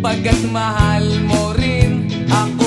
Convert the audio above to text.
Pagkat mahal mo rin ako